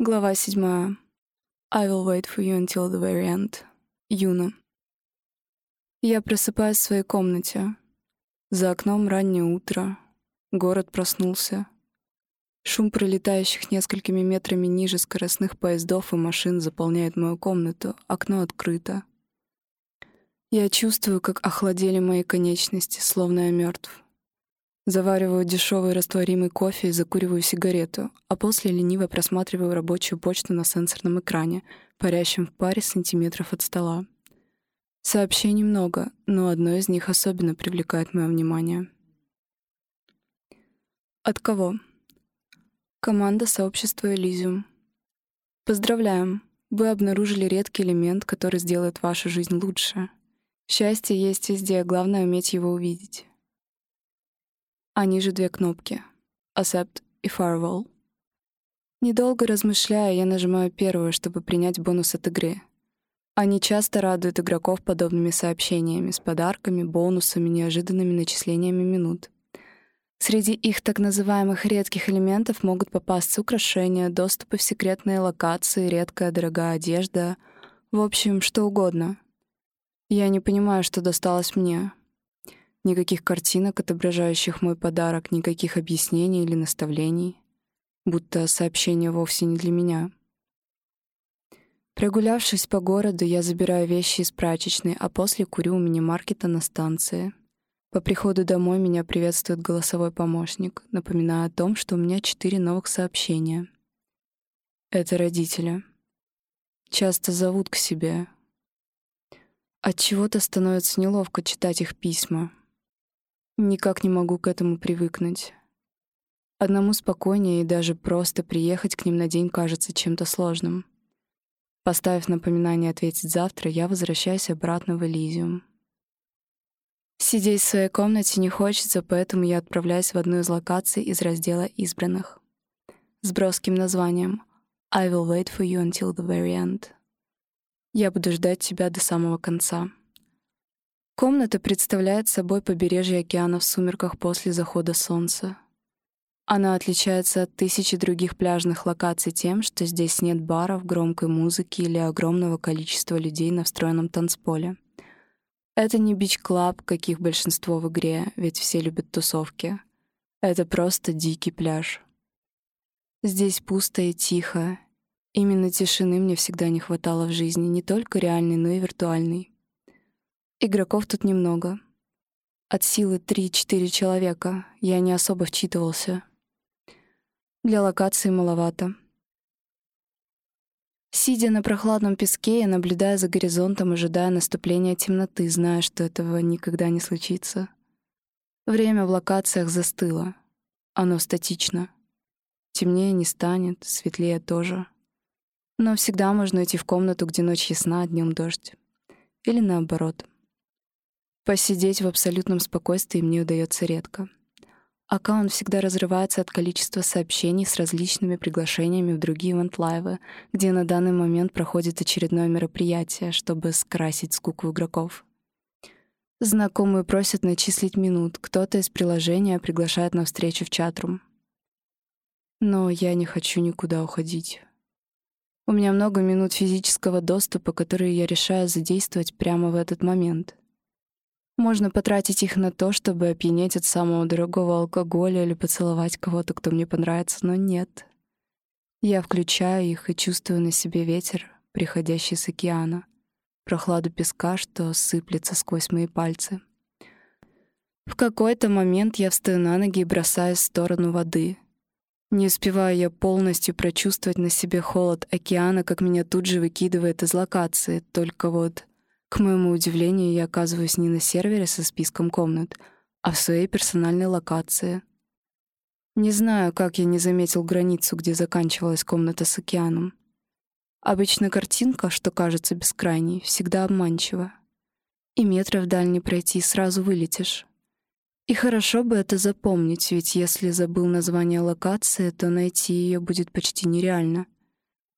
Глава седьмая. I will wait for you until the very end. Юна. Я просыпаюсь в своей комнате. За окном раннее утро. Город проснулся. Шум пролетающих несколькими метрами ниже скоростных поездов и машин заполняет мою комнату. Окно открыто. Я чувствую, как охладели мои конечности, словно я мертв. Завариваю дешевый растворимый кофе и закуриваю сигарету, а после лениво просматриваю рабочую почту на сенсорном экране, парящем в паре сантиметров от стола. Сообщений много, но одно из них особенно привлекает мое внимание. От кого? Команда сообщества Элизиум. Поздравляем! Вы обнаружили редкий элемент, который сделает вашу жизнь лучше. Счастье есть везде, главное — уметь его увидеть а ниже две кнопки — Accept и Firewall. Недолго размышляя, я нажимаю первую, чтобы принять бонус от игры. Они часто радуют игроков подобными сообщениями с подарками, бонусами, неожиданными начислениями минут. Среди их так называемых редких элементов могут попасться украшения, доступы в секретные локации, редкая дорогая одежда, в общем, что угодно. Я не понимаю, что досталось мне, Никаких картинок, отображающих мой подарок, никаких объяснений или наставлений, будто сообщение вовсе не для меня. Прогулявшись по городу, я забираю вещи из прачечной, а после курю у мини-маркета на станции. По приходу домой меня приветствует голосовой помощник, напоминая о том, что у меня четыре новых сообщения. Это родители. Часто зовут к себе. От чего-то становится неловко читать их письма. Никак не могу к этому привыкнуть. Одному спокойнее и даже просто приехать к ним на день кажется чем-то сложным. Поставив напоминание ответить завтра, я возвращаюсь обратно в Элизиум. Сидеть в своей комнате не хочется, поэтому я отправляюсь в одну из локаций из раздела «Избранных» с броским названием «I will wait for you until the very end». Я буду ждать тебя до самого конца. Комната представляет собой побережье океана в сумерках после захода солнца. Она отличается от тысячи других пляжных локаций тем, что здесь нет баров, громкой музыки или огромного количества людей на встроенном танцполе. Это не бич-клаб, каких большинство в игре, ведь все любят тусовки. Это просто дикий пляж. Здесь пусто и тихо. Именно тишины мне всегда не хватало в жизни, не только реальной, но и виртуальной. Игроков тут немного. От силы 3-4 человека. Я не особо вчитывался. Для локации маловато. Сидя на прохладном песке, я наблюдаю за горизонтом, ожидая наступления темноты, зная, что этого никогда не случится. Время в локациях застыло. Оно статично. Темнее не станет, светлее тоже. Но всегда можно идти в комнату, где ночь ясна, а днем дождь. Или наоборот — Посидеть в абсолютном спокойствии мне удается редко. Аккаунт всегда разрывается от количества сообщений с различными приглашениями в другие ивент-лайвы, где на данный момент проходит очередное мероприятие, чтобы скрасить скуку игроков. Знакомые просят начислить минут, кто-то из приложения приглашает на встречу в чатрум. Но я не хочу никуда уходить. У меня много минут физического доступа, которые я решаю задействовать прямо в этот момент. Можно потратить их на то, чтобы опьянеть от самого дорогого алкоголя или поцеловать кого-то, кто мне понравится, но нет. Я включаю их и чувствую на себе ветер, приходящий с океана, прохладу песка, что сыплется сквозь мои пальцы. В какой-то момент я встаю на ноги и бросаюсь в сторону воды. Не успеваю я полностью прочувствовать на себе холод океана, как меня тут же выкидывает из локации, только вот к моему удивлению, я оказываюсь не на сервере со списком комнат, а в своей персональной локации. Не знаю, как я не заметил границу, где заканчивалась комната с океаном. Обычно картинка, что кажется бескрайней, всегда обманчива. И метров даль не пройти, сразу вылетишь. И хорошо бы это запомнить, ведь если забыл название локации, то найти ее будет почти нереально —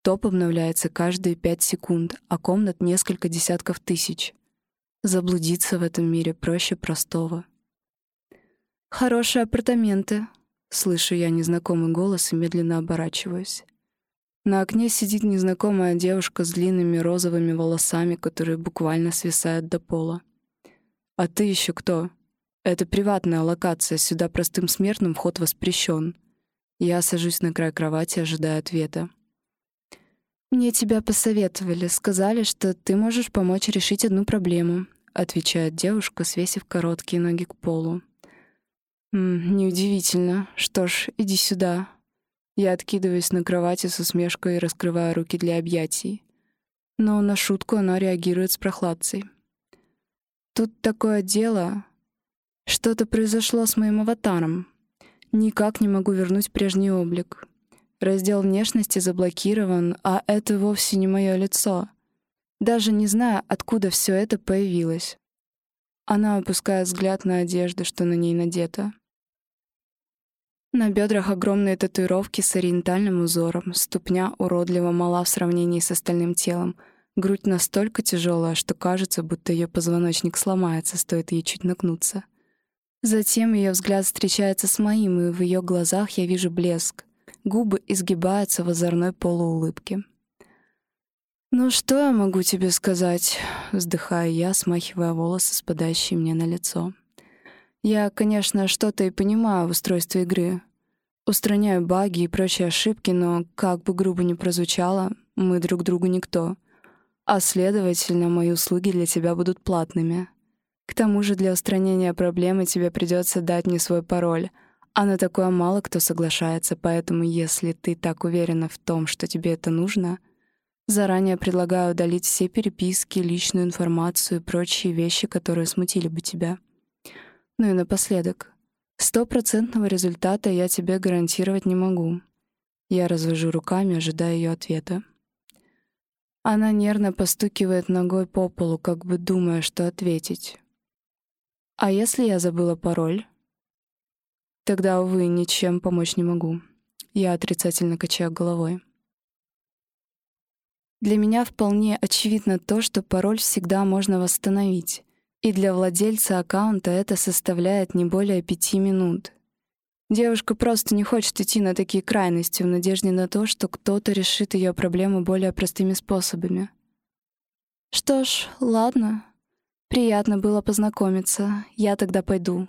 Топ обновляется каждые пять секунд, а комнат несколько десятков тысяч. Заблудиться в этом мире проще простого. «Хорошие апартаменты», — слышу я незнакомый голос и медленно оборачиваюсь. На окне сидит незнакомая девушка с длинными розовыми волосами, которые буквально свисают до пола. «А ты еще кто?» «Это приватная локация, сюда простым смертным вход воспрещен». Я сажусь на край кровати, ожидая ответа. «Мне тебя посоветовали, сказали, что ты можешь помочь решить одну проблему», отвечает девушка, свесив короткие ноги к полу. «М «Неудивительно. Что ж, иди сюда». Я откидываюсь на кровати с усмешкой и раскрываю руки для объятий. Но на шутку она реагирует с прохладцей. «Тут такое дело. Что-то произошло с моим аватаром. Никак не могу вернуть прежний облик. Раздел внешности заблокирован, а это вовсе не мое лицо. Даже не знаю, откуда все это появилось. Она опускает взгляд на одежду, что на ней надето. На бедрах огромные татуировки с ориентальным узором, ступня уродливо мала в сравнении с остальным телом, грудь настолько тяжелая, что кажется, будто ее позвоночник сломается, стоит ей чуть нагнуться. Затем ее взгляд встречается с моим, и в ее глазах я вижу блеск. Губы изгибаются в озорной полуулыбке. «Ну что я могу тебе сказать?» — вздыхаю я, смахивая волосы, спадающие мне на лицо. «Я, конечно, что-то и понимаю в устройстве игры. Устраняю баги и прочие ошибки, но, как бы грубо ни прозвучало, мы друг другу никто. А, следовательно, мои услуги для тебя будут платными. К тому же для устранения проблемы тебе придется дать мне свой пароль — а на такое мало кто соглашается, поэтому если ты так уверена в том, что тебе это нужно, заранее предлагаю удалить все переписки, личную информацию и прочие вещи, которые смутили бы тебя. Ну и напоследок. Стопроцентного результата я тебе гарантировать не могу. Я развожу руками, ожидая ее ответа. Она нервно постукивает ногой по полу, как бы думая, что ответить. «А если я забыла пароль?» Тогда, увы, ничем помочь не могу. Я отрицательно качаю головой. Для меня вполне очевидно то, что пароль всегда можно восстановить, и для владельца аккаунта это составляет не более пяти минут. Девушка просто не хочет идти на такие крайности в надежде на то, что кто-то решит ее проблему более простыми способами. Что ж, ладно. Приятно было познакомиться. Я тогда пойду.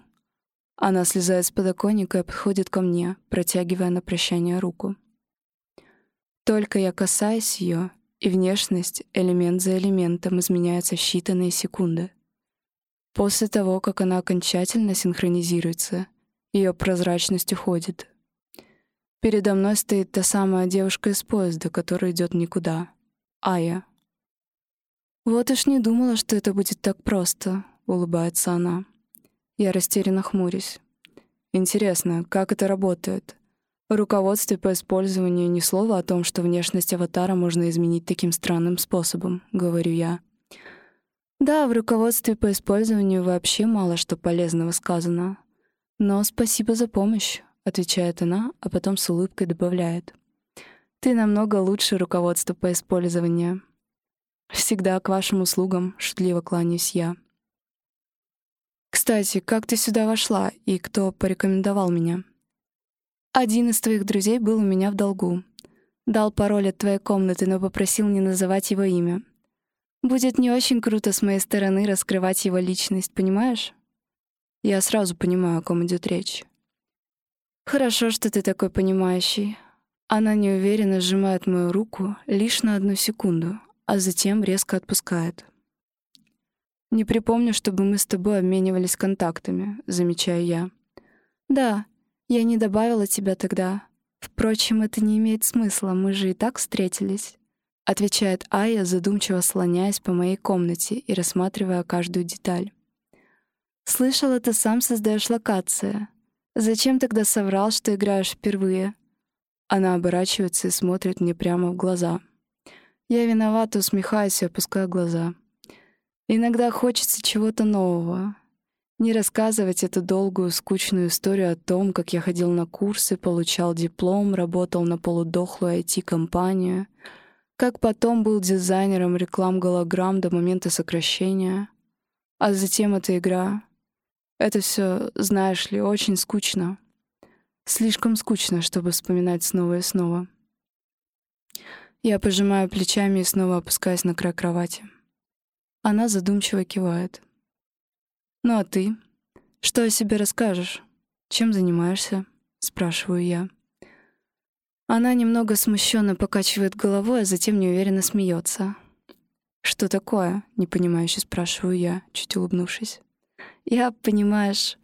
Она слезает с подоконника и подходит ко мне, протягивая на прощание руку. Только я касаюсь ее, и внешность элемент за элементом изменяется в считанные секунды. После того, как она окончательно синхронизируется, ее прозрачность уходит. Передо мной стоит та самая девушка из поезда, которая идет никуда. Ая. «Вот уж не думала, что это будет так просто», — улыбается она. Я растерянно хмурюсь. Интересно, как это работает? В руководстве по использованию ни слова о том, что внешность аватара можно изменить таким странным способом, говорю я. Да, в руководстве по использованию вообще мало что полезного сказано. Но спасибо за помощь, отвечает она, а потом с улыбкой добавляет. Ты намного лучше руководства по использованию. Всегда к вашим услугам, шутливо кланяюсь я. Кстати, как ты сюда вошла и кто порекомендовал меня? Один из твоих друзей был у меня в долгу. Дал пароль от твоей комнаты, но попросил не называть его имя. Будет не очень круто с моей стороны раскрывать его личность, понимаешь? Я сразу понимаю, о ком идет речь. Хорошо, что ты такой понимающий. Она неуверенно сжимает мою руку лишь на одну секунду, а затем резко отпускает. «Не припомню, чтобы мы с тобой обменивались контактами», — замечаю я. «Да, я не добавила тебя тогда. Впрочем, это не имеет смысла, мы же и так встретились», — отвечает Ая, задумчиво слоняясь по моей комнате и рассматривая каждую деталь. «Слышала, ты сам создаешь локации. Зачем тогда соврал, что играешь впервые?» Она оборачивается и смотрит мне прямо в глаза. Я виновата, усмехаюсь и опускаю глаза. Иногда хочется чего-то нового. Не рассказывать эту долгую, скучную историю о том, как я ходил на курсы, получал диплом, работал на полудохлую IT-компанию, как потом был дизайнером реклам-голограмм до момента сокращения. А затем эта игра. Это все, знаешь ли, очень скучно. Слишком скучно, чтобы вспоминать снова и снова. Я пожимаю плечами и снова опускаюсь на край кровати. Она задумчиво кивает. «Ну а ты? Что о себе расскажешь? Чем занимаешься?» — спрашиваю я. Она немного смущенно покачивает головой, а затем неуверенно смеется. «Что такое?» — непонимающе спрашиваю я, чуть улыбнувшись. «Я, понимаешь,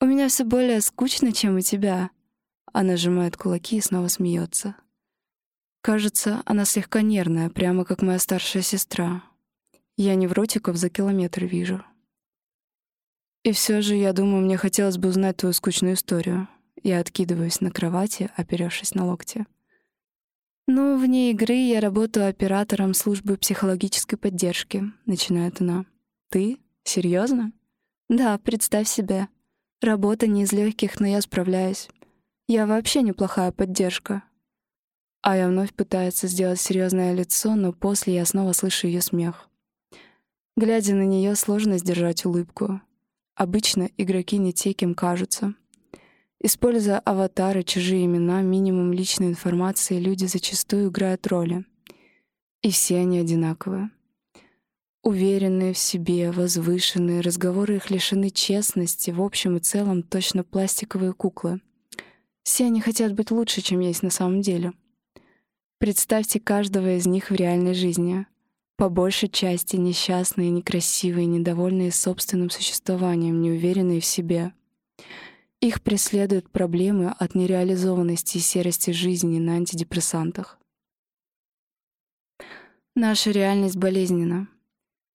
у меня все более скучно, чем у тебя». Она сжимает кулаки и снова смеется. Кажется, она слегка нервная, прямо как моя старшая сестра. Я невротиков за километр вижу. И все же, я думаю, мне хотелось бы узнать твою скучную историю. Я откидываюсь на кровати, оперевшись на локти. «Ну, вне игры я работаю оператором службы психологической поддержки», — начинает она. «Ты? Серьезно? «Да, представь себе. Работа не из легких, но я справляюсь. Я вообще неплохая поддержка». Ая вновь пытается сделать серьезное лицо, но после я снова слышу ее смех. Глядя на нее, сложно сдержать улыбку. Обычно игроки не те, кем кажутся. Используя аватары, чужие имена, минимум личной информации, люди зачастую играют роли. И все они одинаковые. Уверенные в себе, возвышенные, разговоры их лишены честности, в общем и целом точно пластиковые куклы. Все они хотят быть лучше, чем есть на самом деле. Представьте каждого из них в реальной жизни. По большей части несчастные, некрасивые, недовольные собственным существованием, неуверенные в себе — их преследуют проблемы от нереализованности и серости жизни на антидепрессантах. Наша реальность болезненна.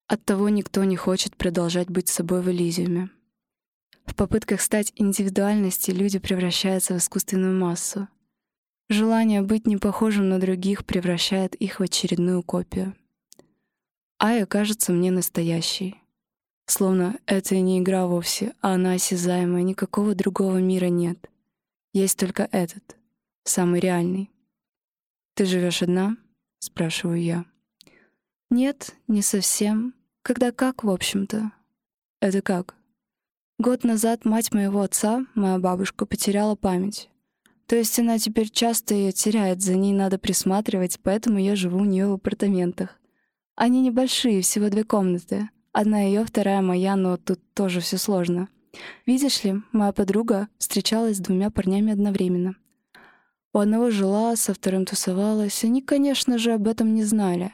Оттого никто не хочет продолжать быть собой в Элизиуме. В попытках стать индивидуальностью люди превращаются в искусственную массу. Желание быть не похожим на других превращает их в очередную копию. Ая кажется мне настоящей. Словно это и не игра вовсе, а она осязаемая, никакого другого мира нет. Есть только этот, самый реальный. «Ты живешь одна?» — спрашиваю я. «Нет, не совсем. Когда как, в общем-то». «Это как?» Год назад мать моего отца, моя бабушка, потеряла память. То есть она теперь часто ее теряет, за ней надо присматривать, поэтому я живу у нее в апартаментах. Они небольшие, всего две комнаты. Одна ее, вторая моя, но тут тоже все сложно. Видишь ли, моя подруга встречалась с двумя парнями одновременно. У одного жила, со вторым тусовалась. Они, конечно же, об этом не знали.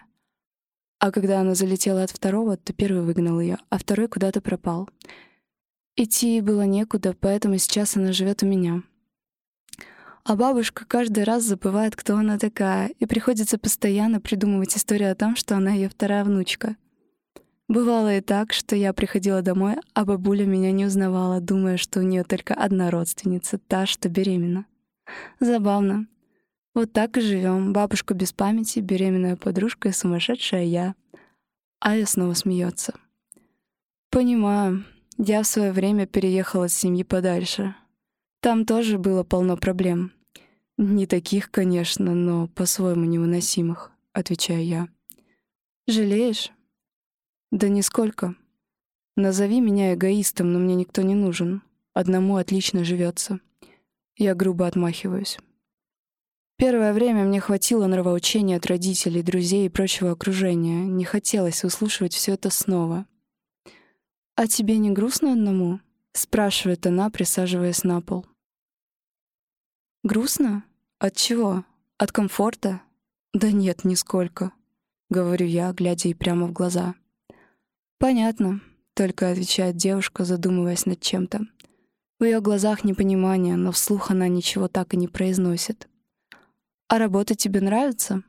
А когда она залетела от второго, то первый выгнал ее, а второй куда-то пропал. Идти ей было некуда, поэтому сейчас она живет у меня. А бабушка каждый раз забывает, кто она такая, и приходится постоянно придумывать историю о том, что она ее вторая внучка. Бывало и так, что я приходила домой, а бабуля меня не узнавала, думая, что у нее только одна родственница, та, что беременна. Забавно. Вот так и живем. Бабушка без памяти, беременная подружка и сумасшедшая я. А я снова смеется. Понимаю. Я в свое время переехала с семьи подальше. Там тоже было полно проблем. Не таких, конечно, но по-своему невыносимых, отвечаю я. Жалеешь? Да нисколько. Назови меня эгоистом, но мне никто не нужен. Одному отлично живется. Я грубо отмахиваюсь. Первое время мне хватило нравоучения от родителей, друзей и прочего окружения. Не хотелось выслушивать все это снова. «А тебе не грустно одному?» — спрашивает она, присаживаясь на пол. «Грустно? От чего? От комфорта?» «Да нет, нисколько», — говорю я, глядя ей прямо в глаза. «Понятно», — только отвечает девушка, задумываясь над чем-то. В ее глазах непонимание, но вслух она ничего так и не произносит. «А работа тебе нравится?»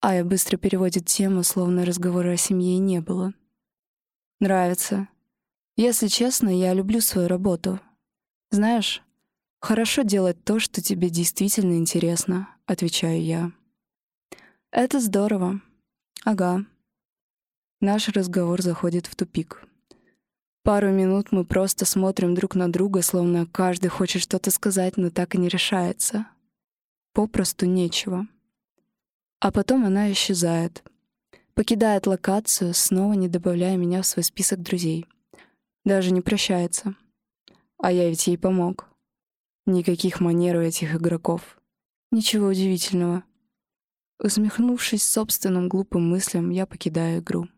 Ая быстро переводит тему, словно разговора о семье и не было. «Нравится. Если честно, я люблю свою работу. Знаешь, хорошо делать то, что тебе действительно интересно», — отвечаю я. «Это здорово. Ага. Наш разговор заходит в тупик. Пару минут мы просто смотрим друг на друга, словно каждый хочет что-то сказать, но так и не решается. Попросту нечего. А потом она исчезает. Покидает локацию, снова не добавляя меня в свой список друзей. Даже не прощается. А я ведь ей помог. Никаких манер у этих игроков. Ничего удивительного. Усмехнувшись собственным глупым мыслям, я покидаю игру.